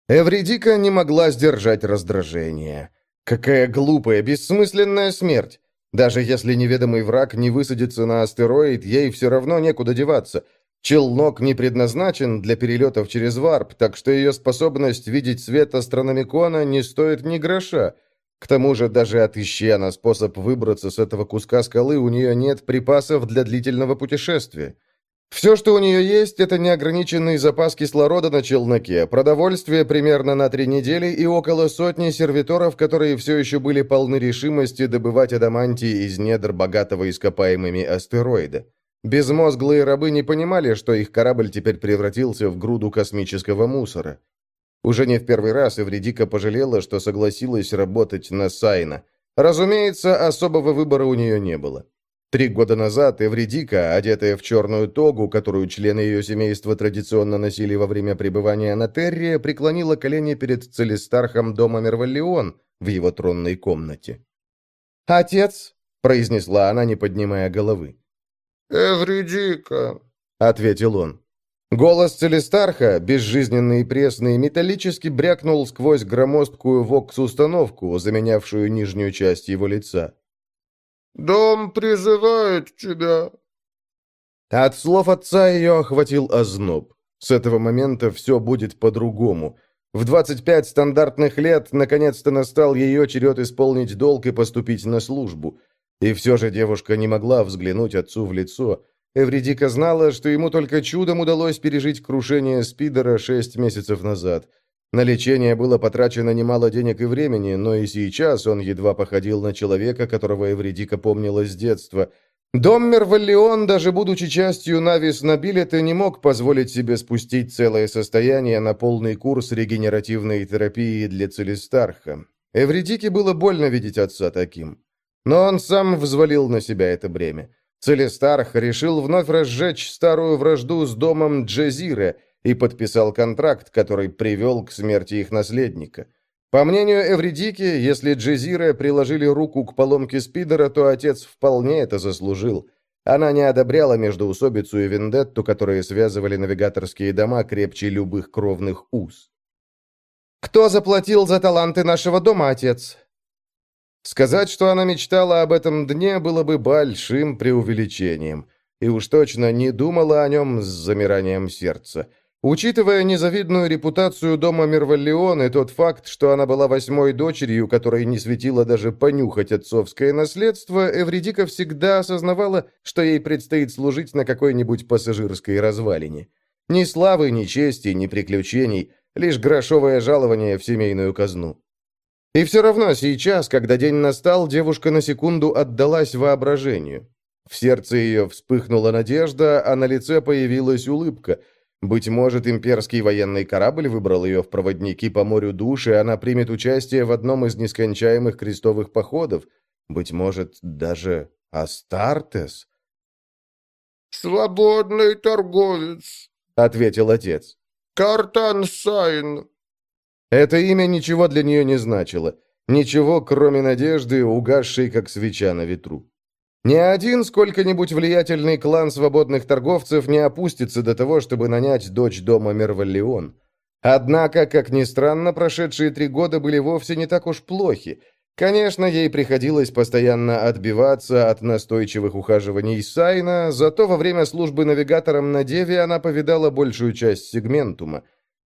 Эвридика не могла сдержать раздражение. Какая глупая, бессмысленная смерть! Даже если неведомый враг не высадится на астероид, ей все равно некуда деваться. Челнок не предназначен для перелетов через варп, так что ее способность видеть свет астрономикона не стоит ни гроша. К тому же, даже отыщи она способ выбраться с этого куска скалы, у нее нет припасов для длительного путешествия. Все, что у нее есть, это неограниченный запас кислорода на челноке, продовольствие примерно на три недели и около сотни сервиторов, которые все еще были полны решимости добывать адамантий из недр богатого ископаемыми астероида. Безмозглые рабы не понимали, что их корабль теперь превратился в груду космического мусора. Уже не в первый раз Эвредика пожалела, что согласилась работать на Сайна. Разумеется, особого выбора у нее не было. Три года назад Эвредика, одетая в черную тогу, которую члены ее семейства традиционно носили во время пребывания на Терре, преклонила колени перед целестархом дома Мервалион в его тронной комнате. «Отец!» — произнесла она, не поднимая головы. «Эвредика!» — ответил он. Голос Целестарха, безжизненный и пресный, металлически брякнул сквозь громоздкую вокс-установку, заменявшую нижнюю часть его лица. Дом призывает тебя». От слов отца ее охватил озноб. С этого момента все будет по-другому. В 25 стандартных лет наконец-то настал ее черед исполнить долг и поступить на службу. И все же девушка не могла взглянуть отцу в лицо. Эвредика знала, что ему только чудом удалось пережить крушение Спидера шесть месяцев назад – на лечение было потрачено немало денег и времени, но и сейчас он едва походил на человека, которого Эвредика помнила с детства. Дом Мерваллион, даже будучи частью Навис Набилета, не мог позволить себе спустить целое состояние на полный курс регенеративной терапии для Целестарха. Эвредике было больно видеть отца таким. Но он сам взвалил на себя это бремя. Целестарх решил вновь разжечь старую вражду с домом Джазире – и подписал контракт, который привел к смерти их наследника. По мнению Эвридики, если Джезира приложили руку к поломке Спидера, то отец вполне это заслужил. Она не одобряла междоусобицу и вендетту, которые связывали навигаторские дома крепче любых кровных уз. «Кто заплатил за таланты нашего дома, отец?» Сказать, что она мечтала об этом дне, было бы большим преувеличением, и уж точно не думала о нем с замиранием сердца – Учитывая незавидную репутацию дома Мерваллион и тот факт, что она была восьмой дочерью, которой не светило даже понюхать отцовское наследство, Эвредика всегда осознавала, что ей предстоит служить на какой-нибудь пассажирской развалине. Ни славы, ни чести, ни приключений, лишь грошовое жалование в семейную казну. И все равно сейчас, когда день настал, девушка на секунду отдалась воображению. В сердце ее вспыхнула надежда, а на лице появилась улыбка – быть может, имперский военный корабль выбрал ее в проводники по морю душ, и она примет участие в одном из нескончаемых крестовых походов. Быть может, даже Астартес? «Свободный торговец», — ответил отец. «Картан Сайн». Это имя ничего для нее не значило. Ничего, кроме надежды, угасшей, как свеча на ветру. Ни один сколько-нибудь влиятельный клан свободных торговцев не опустится до того, чтобы нанять дочь дома Мерваллион. Однако, как ни странно, прошедшие три года были вовсе не так уж плохи. Конечно, ей приходилось постоянно отбиваться от настойчивых ухаживаний Сайна, зато во время службы навигатором на Деве она повидала большую часть сегментума.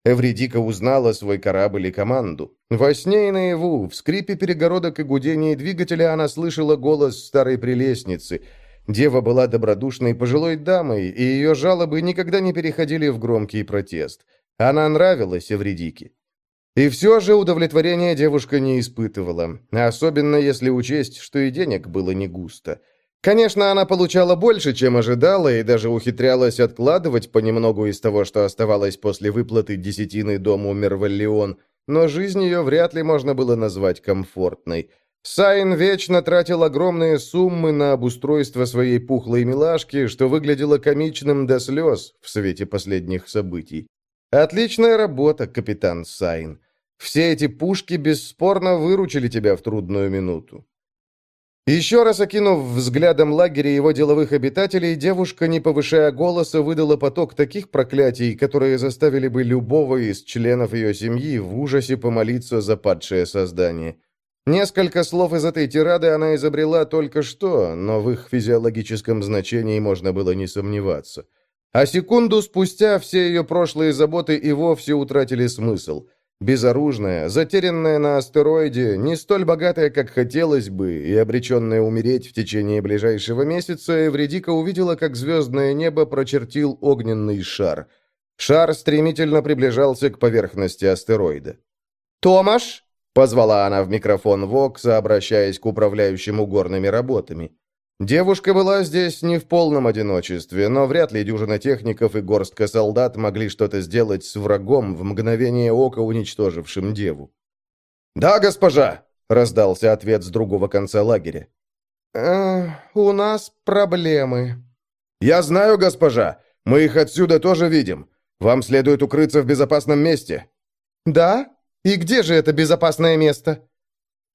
Эвредика узнала свой корабль и команду. Во сне и наяву, в скрипе перегородок и гудении двигателя она слышала голос старой прелестницы. Дева была добродушной пожилой дамой, и ее жалобы никогда не переходили в громкий протест. Она нравилась Эвредике. И все же удовлетворения девушка не испытывала, особенно если учесть, что и денег было не густо – Конечно, она получала больше, чем ожидала, и даже ухитрялась откладывать понемногу из того, что оставалось после выплаты десятины дому Мерваллион, но жизнь ее вряд ли можно было назвать комфортной. Сайн вечно тратил огромные суммы на обустройство своей пухлой милашки, что выглядело комичным до слез в свете последних событий. Отличная работа, капитан Сайн. Все эти пушки бесспорно выручили тебя в трудную минуту. Еще раз окинув взглядом лагерь и его деловых обитателей, девушка, не повышая голоса, выдала поток таких проклятий, которые заставили бы любого из членов ее семьи в ужасе помолиться за падшее создание. Несколько слов из этой тирады она изобрела только что, но в их физиологическом значении можно было не сомневаться. А секунду спустя все ее прошлые заботы и вовсе утратили смысл. Безоружная, затерянная на астероиде, не столь богатая, как хотелось бы, и обреченная умереть в течение ближайшего месяца, Эвредика увидела, как звездное небо прочертил огненный шар. Шар стремительно приближался к поверхности астероида. «Томаш!» — позвала она в микрофон Вокса, обращаясь к управляющему горными работами. Девушка была здесь не в полном одиночестве, но вряд ли дюжина техников и горстка солдат могли что-то сделать с врагом, в мгновение ока уничтожившим деву. «Да, госпожа!» — раздался ответ с другого конца лагеря. «Э, «У нас проблемы». «Я знаю, госпожа. Мы их отсюда тоже видим. Вам следует укрыться в безопасном месте». «Да? И где же это безопасное место?»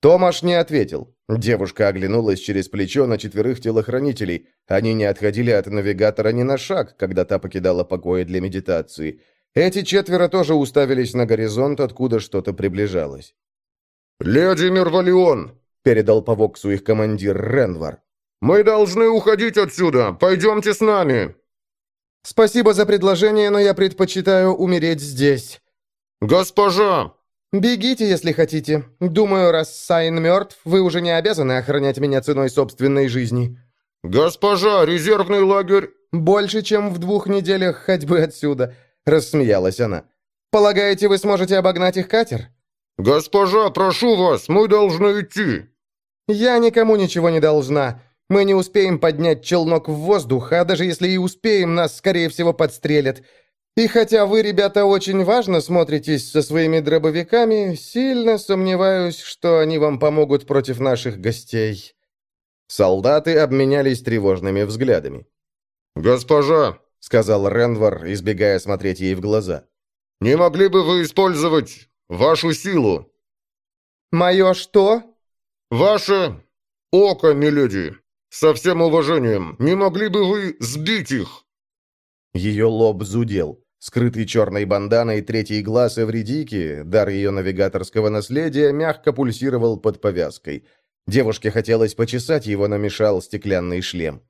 Томаш не ответил. Девушка оглянулась через плечо на четверых телохранителей. Они не отходили от навигатора ни на шаг, когда та покидала покои для медитации. Эти четверо тоже уставились на горизонт, откуда что-то приближалось. «Леди Мервалион!» — передал по Воксу их командир Ренвар. «Мы должны уходить отсюда! Пойдемте с нами!» «Спасибо за предложение, но я предпочитаю умереть здесь». «Госпожа!» «Бегите, если хотите. Думаю, раз Сайн мертв, вы уже не обязаны охранять меня ценой собственной жизни». «Госпожа, резервный лагерь...» «Больше, чем в двух неделях ходьбы отсюда», — рассмеялась она. «Полагаете, вы сможете обогнать их катер?» «Госпожа, прошу вас, мы должны идти». «Я никому ничего не должна. Мы не успеем поднять челнок в воздух, а даже если и успеем, нас, скорее всего, подстрелят. И хотя вы, ребята, очень важно смотритесь со своими дробовиками, сильно сомневаюсь, что они вам помогут против наших гостей». Солдаты обменялись тревожными взглядами. «Госпожа», — сказал Ренвар, избегая смотреть ей в глаза, — «не могли бы вы использовать вашу силу?» «Мое что?» «Ваше око, миледи. Со всем уважением, не могли бы вы сбить их?» Ее лоб зудел. Скрытый черной банданой третий глаз Эвредики, дар ее навигаторского наследия, мягко пульсировал под повязкой. Девушке хотелось почесать его, намешал стеклянный шлем.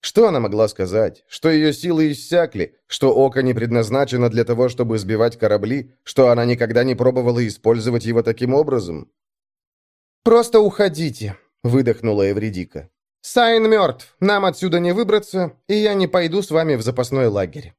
Что она могла сказать? Что ее силы иссякли? Что око не предназначено для того, чтобы сбивать корабли? Что она никогда не пробовала использовать его таким образом? «Просто уходите», — выдохнула Эвридика. «Сайн мертв, нам отсюда не выбраться, и я не пойду с вами в запасной лагерь».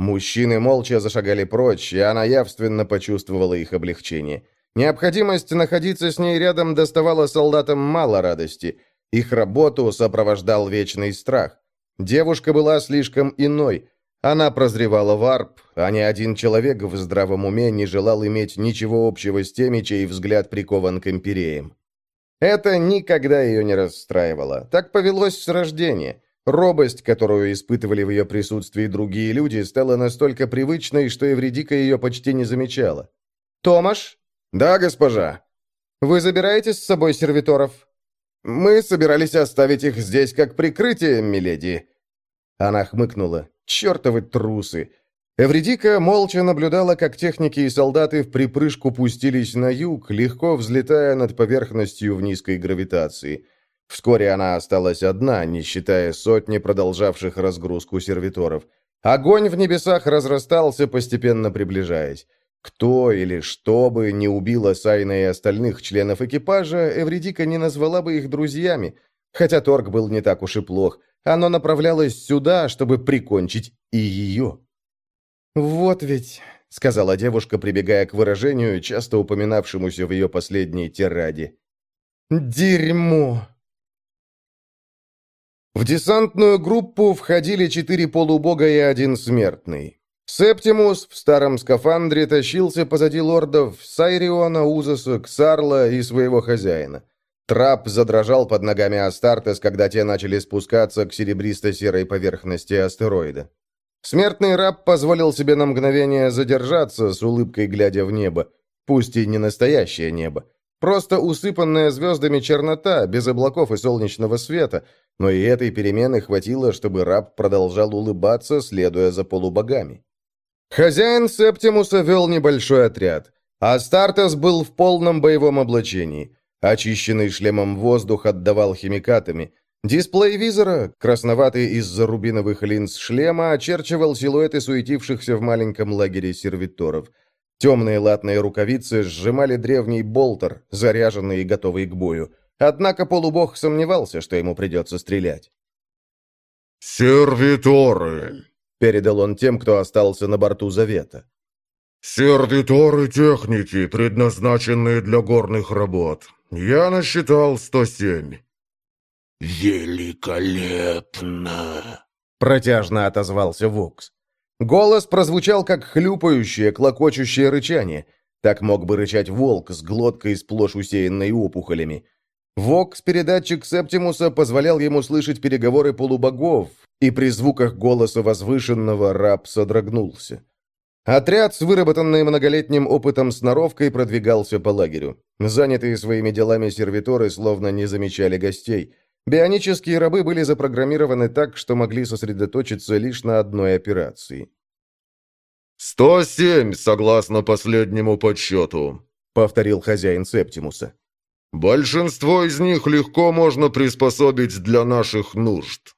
Мужчины молча зашагали прочь, и она явственно почувствовала их облегчение. Необходимость находиться с ней рядом доставляла солдатам мало радости. Их работу сопровождал вечный страх. Девушка была слишком иной. Она прозревала варп, а ни один человек в здравом уме не желал иметь ничего общего с теми, чей взгляд прикован к эмпиреям. Это никогда ее не расстраивало. Так повелось с рождения. Робость, которую испытывали в ее присутствии другие люди, стала настолько привычной, что Евредика ее почти не замечала. «Томаш?» «Да, госпожа». «Вы забираете с собой сервиторов?» «Мы собирались оставить их здесь как прикрытие, миледи». Она хмыкнула. «Чертовы трусы!» Эвредика молча наблюдала, как техники и солдаты в припрыжку пустились на юг, легко взлетая над поверхностью в низкой гравитации. Вскоре она осталась одна, не считая сотни продолжавших разгрузку сервиторов. Огонь в небесах разрастался, постепенно приближаясь. Кто или что бы не убило Сайна и остальных членов экипажа, Эвредика не назвала бы их друзьями. Хотя торг был не так уж и плох. Оно направлялось сюда, чтобы прикончить и ее. «Вот ведь», — сказала девушка, прибегая к выражению, часто упоминавшемуся в ее последней тираде. «Дерьмо!» В десантную группу входили четыре полубога и один смертный. Септимус в старом скафандре тащился позади лордов Сайриона, Узаса, Ксарла и своего хозяина. Трап задрожал под ногами Астартес, когда те начали спускаться к серебристо-серой поверхности астероида. Смертный раб позволил себе на мгновение задержаться, с улыбкой глядя в небо. пусть и не настоящее небо. Просто усыпанная звездами чернота, без облаков и солнечного света, но и этой перемены хватило, чтобы раб продолжал улыбаться, следуя за полубогами. Хозяин Септимуса вел небольшой отряд, а Стартес был в полном боевом облачении. Очищенный шлемом воздух отдавал химикатами. Дисплей визора, красноватый из-за рубиновых линз шлема, очерчивал силуэты суетившихся в маленьком лагере сервиторов – Темные латные рукавицы сжимали древний болтер, заряженный и готовый к бою. Однако полубог сомневался, что ему придется стрелять. «Сервиторы!» — передал он тем, кто остался на борту Завета. «Сервиторы техники, предназначенные для горных работ. Я насчитал 107». «Великолепно!» — протяжно отозвался Вокс. Голос прозвучал как хлюпающее, клокочущее рычание. Так мог бы рычать волк с глоткой сплошь усеянной опухолями. Вокс-передатчик Септимуса позволял ему слышать переговоры полубогов, и при звуках голоса возвышенного раб содрогнулся. Отряд с выработанной многолетним опытом сноровкой продвигался по лагерю. Занятые своими делами сервиторы словно не замечали гостей. Бионические рабы были запрограммированы так, что могли сосредоточиться лишь на одной операции. «Сто семь, согласно последнему подсчету», — повторил хозяин Септимуса. «Большинство из них легко можно приспособить для наших нужд».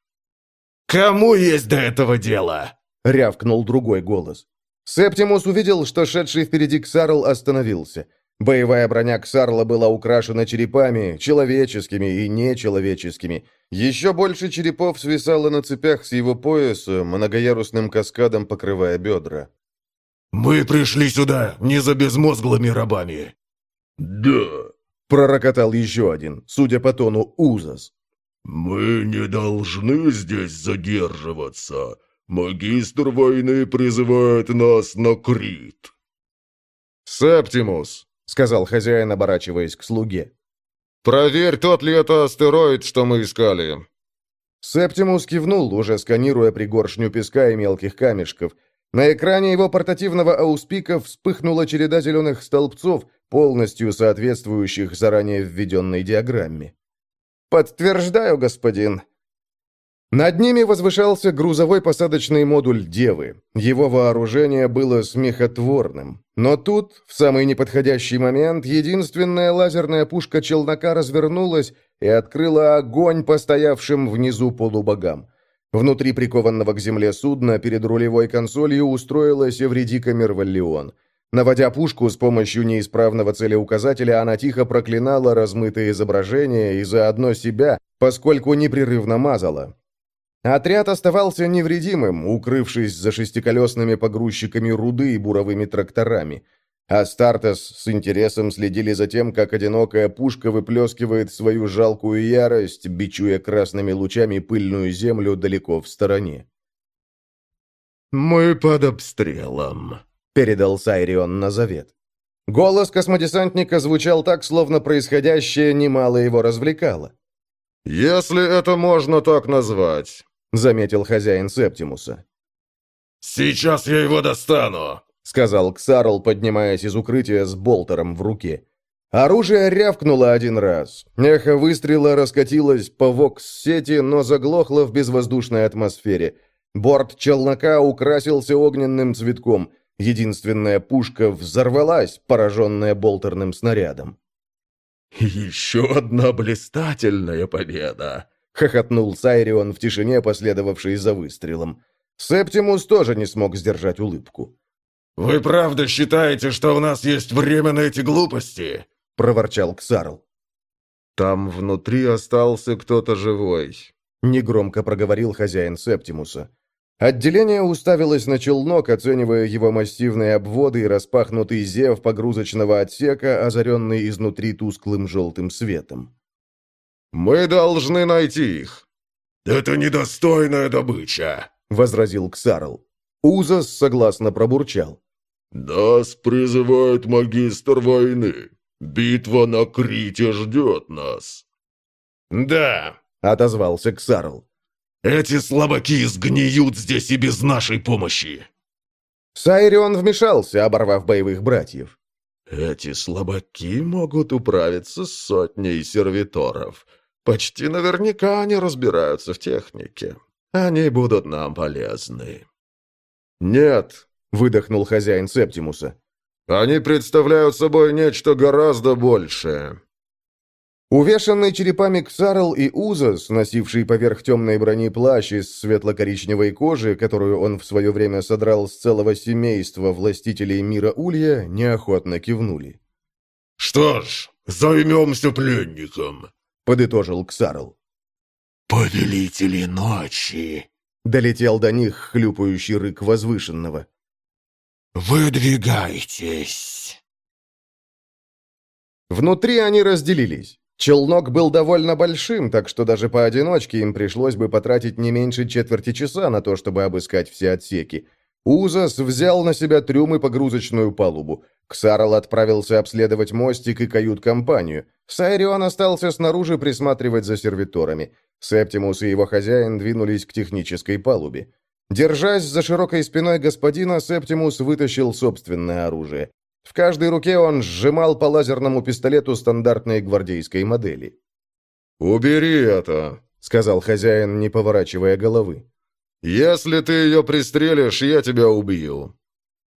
«Кому есть до этого дело?» — рявкнул другой голос. Септимус увидел, что шедший впереди Ксарл остановился — Боевая броня Ксарла была украшена черепами, человеческими и нечеловеческими. Еще больше черепов свисало на цепях с его пояса, многоярусным каскадом покрывая бедра. «Мы пришли сюда не за безмозглыми рабами». «Да», — пророкотал еще один, судя по тону Узас. «Мы не должны здесь задерживаться. Магистр войны призывает нас на Крит». «Септимус», сказал хозяин, оборачиваясь к слуге. «Проверь, тот ли это астероид, что мы искали». Септимус кивнул, уже сканируя пригоршню песка и мелких камешков. На экране его портативного ауспика вспыхнула череда зеленых столбцов, полностью соответствующих заранее введенной диаграмме. «Подтверждаю, господин», над ними возвышался грузовой посадочный модуль «Девы». Его вооружение было смехотворным. Но тут, в самый неподходящий момент, единственная лазерная пушка челнока развернулась и открыла огонь по стоявшим внизу полубогам. Внутри прикованного к земле судна перед рулевой консолью устроилась Эвредика Мерваллион. Наводя пушку с помощью неисправного целеуказателя, она тихо проклинала размытое изображение и заодно себя, поскольку непрерывно мазала. Отряд оставался невредимым, укрывшись за шестиколесными погрузчиками руды и буровыми тракторами. А Стартес с интересом следили за тем, как одинокая пушка выплескивает свою жалкую ярость, бичуя красными лучами пыльную землю далеко в стороне. «Мы под обстрелом», — передал Сайрион на завет. Голос космодесантника звучал так, словно происходящее немало его развлекало. «Если это можно так назвать. — заметил хозяин Септимуса. «Сейчас я его достану», — сказал Ксарл, поднимаясь из укрытия с болтером в руке. Оружие рявкнуло один раз. Эхо выстрела раскатилось по вокс-сети, но заглохло в безвоздушной атмосфере. Борт челнока украсился огненным цветком. Единственная пушка взорвалась, пораженная болтерным снарядом. «Еще одна блистательная победа!» — хохотнул Сайрион в тишине, последовавшей за выстрелом. Септимус тоже не смог сдержать улыбку. «Вы правда считаете, что у нас есть время на эти глупости?» — проворчал Ксарл. «Там внутри остался кто-то живой», — негромко проговорил хозяин Септимуса. Отделение уставилось на челнок, оценивая его массивные обводы и распахнутый зев погрузочного отсека, озаренный изнутри тусклым желтым светом. «Мы должны найти их». «Это недостойная добыча», — возразил Ксарл. Узас согласно пробурчал. «Нас призывает магистр войны. Битва на Крите ждет нас». «Да», — отозвался Ксарл. «Эти слабаки сгниют здесь и без нашей помощи». Сайрион вмешался, оборвав боевых братьев. Эти слабаки могут управиться с сотней сервиторов. Почти наверняка они разбираются в технике. Они будут нам полезны». «Нет», — выдохнул хозяин Септимуса. «Они представляют собой нечто гораздо большее». Увешанный черепами Ксарл и Узас, носивший поверх темной брони плащ из светло-коричневой кожи, которую он в свое время содрал с целого семейства властителей мира Улья, неохотно кивнули. «Что ж, займемся пленником», — подытожил Ксарл. «Повелители ночи», — долетел до них хлюпающий рык возвышенного. «Выдвигайтесь». Внутри они разделились. Челнок был довольно большим, так что даже поодиночке им пришлось бы потратить не меньше четверти часа на то, чтобы обыскать все отсеки. Узас взял на себя трюм и погрузочную палубу. Ксарл отправился обследовать мостик и кают-компанию. Сайрион остался снаружи присматривать за сервиторами. Септимус и его хозяин двинулись к технической палубе. Держась за широкой спиной господина, Септимус вытащил собственное оружие. В каждой руке он сжимал по лазерному пистолету стандартной гвардейской модели. «Убери это», — сказал хозяин, не поворачивая головы. «Если ты ее пристрелишь, я тебя убью».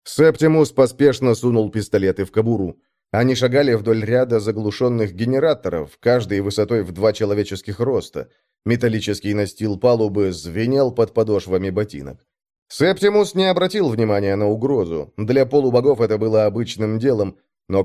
Септимус поспешно сунул пистолеты в кобуру. Они шагали вдоль ряда заглушенных генераторов, каждый высотой в два человеческих роста. Металлический настил палубы звенел под подошвами ботинок. Септимус не обратил внимания на угрозу. Для полубогов это было обычным делом, но